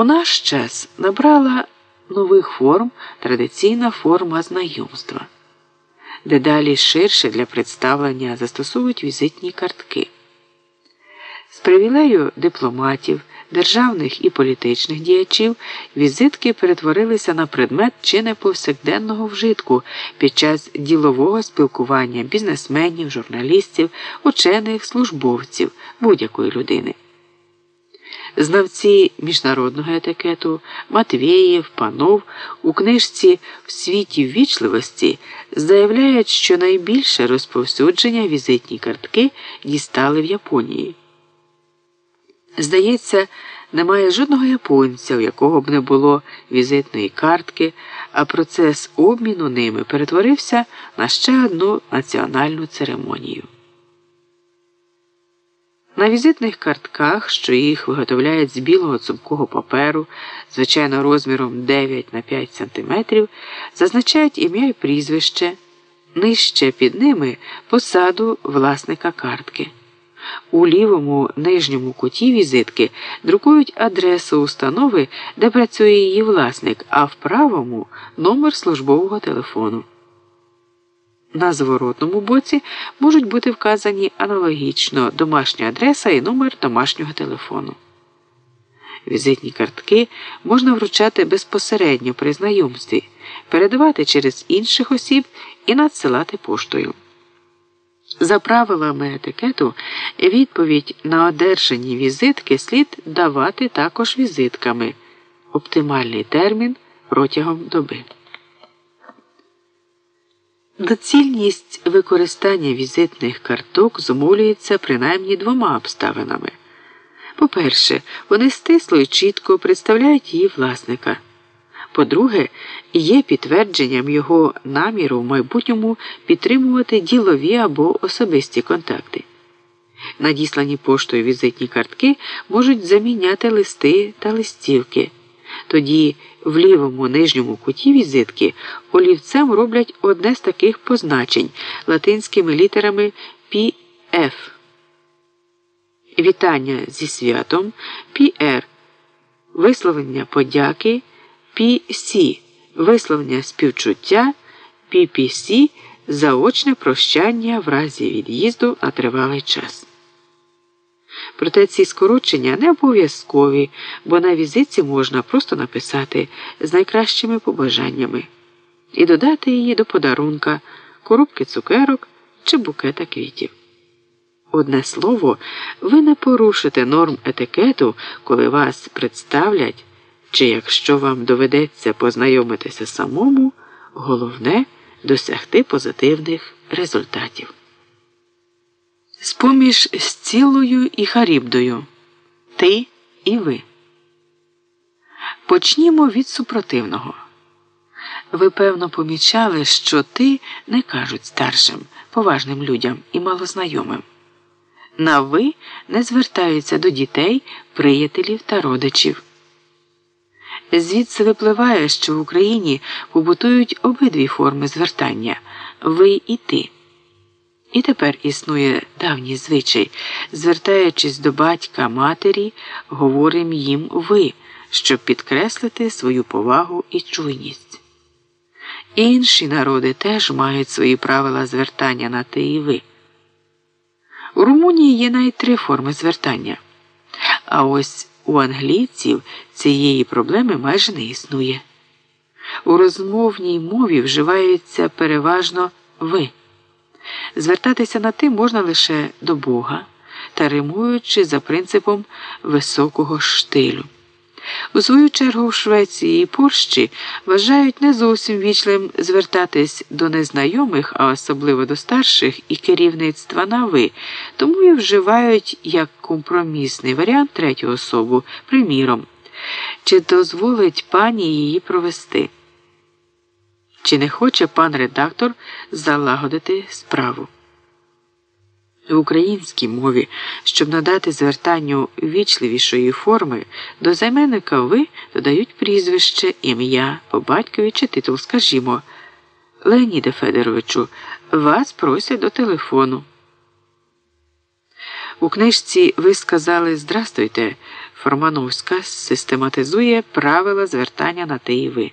У наш час набрала нових форм традиційна форма знайомства, дедалі ширше для представлення застосовують візитні картки. З привілею дипломатів, державних і політичних діячів візитки перетворилися на предмет чи не повсякденного вжитку під час ділового спілкування бізнесменів, журналістів, учених, службовців будь-якої людини. Знавці міжнародного етикету Матвєєв, Панов у книжці в світі ввічливості заявляють, що найбільше розповсюдження візитні картки дістали в Японії. Здається, немає жодного японця, у якого б не було візитної картки, а процес обміну ними перетворився на ще одну національну церемонію. На візитних картках, що їх виготовляють з білого цупкого паперу, звичайно розміром 9 на 5 см, зазначають ім'я і прізвище, нижче під ними посаду власника картки. У лівому нижньому куті візитки друкують адресу установи, де працює її власник, а в правому номер службового телефону. На зворотному боці можуть бути вказані аналогічно домашня адреса і номер домашнього телефону. Візитні картки можна вручати безпосередньо при знайомстві, передавати через інших осіб і надсилати поштою. За правилами етикету, відповідь на одержані візитки слід давати також візитками. Оптимальний термін протягом доби. Доцільність використання візитних карток зумовлюється принаймні двома обставинами. По-перше, вони стисло і чітко представляють її власника. По-друге, є підтвердженням його наміру в майбутньому підтримувати ділові або особисті контакти. Надіслані поштою візитні картки можуть заміняти листи та листівки. Тоді в лівому нижньому куті візитки олівцем роблять одне з таких позначень латинськими літерами PF. Вітання зі святом PR. Висловлення подяки PC. Висловлення співчуття PPC. Заочне прощання в разі від'їзду на тривалий час. Проте ці скорочення не обов'язкові, бо на візитці можна просто написати з найкращими побажаннями і додати її до подарунка, коробки цукерок чи букета квітів. Одне слово, ви не порушите норм етикету, коли вас представлять, чи якщо вам доведеться познайомитися самому, головне досягти позитивних результатів. Споміж з цілою і Харібдою. Ти і ви. Почнімо від супротивного. Ви, певно, помічали, що ти не кажуть старшим, поважним людям і малознайомим. На ви не звертаються до дітей, приятелів та родичів. Звідси випливає, що в Україні побутують обидві форми звертання ви і ти. І тепер існує давній звичай, звертаючись до батька матері, говоримо їм ви, щоб підкреслити свою повагу і чуйність. Інші народи теж мають свої правила звертання на ти і ви. У Румунії є навіть три форми звертання. А ось у англійців цієї проблеми майже не існує. У розмовній мові вживаються переважно ви. Звертатися на ти можна лише до Бога та римуючи за принципом високого штилю. У свою чергу в Швеції і Польщі вважають не зовсім вічливим звертатись до незнайомих, а особливо до старших і керівництва на ви, тому і вживають як компромісний варіант третю особу, приміром, чи дозволить пані її провести. Чи не хоче пан редактор залагодити справу? В українській мові, щоб надати звертанню вічливішої форми, до займенника ви додають прізвище, ім'я по батькові чи титул, скажімо, Леоніде Федоровичу, вас просять до телефону. У книжці ви сказали Здрастуйте. Формановська систематизує правила звертання на ти і ви.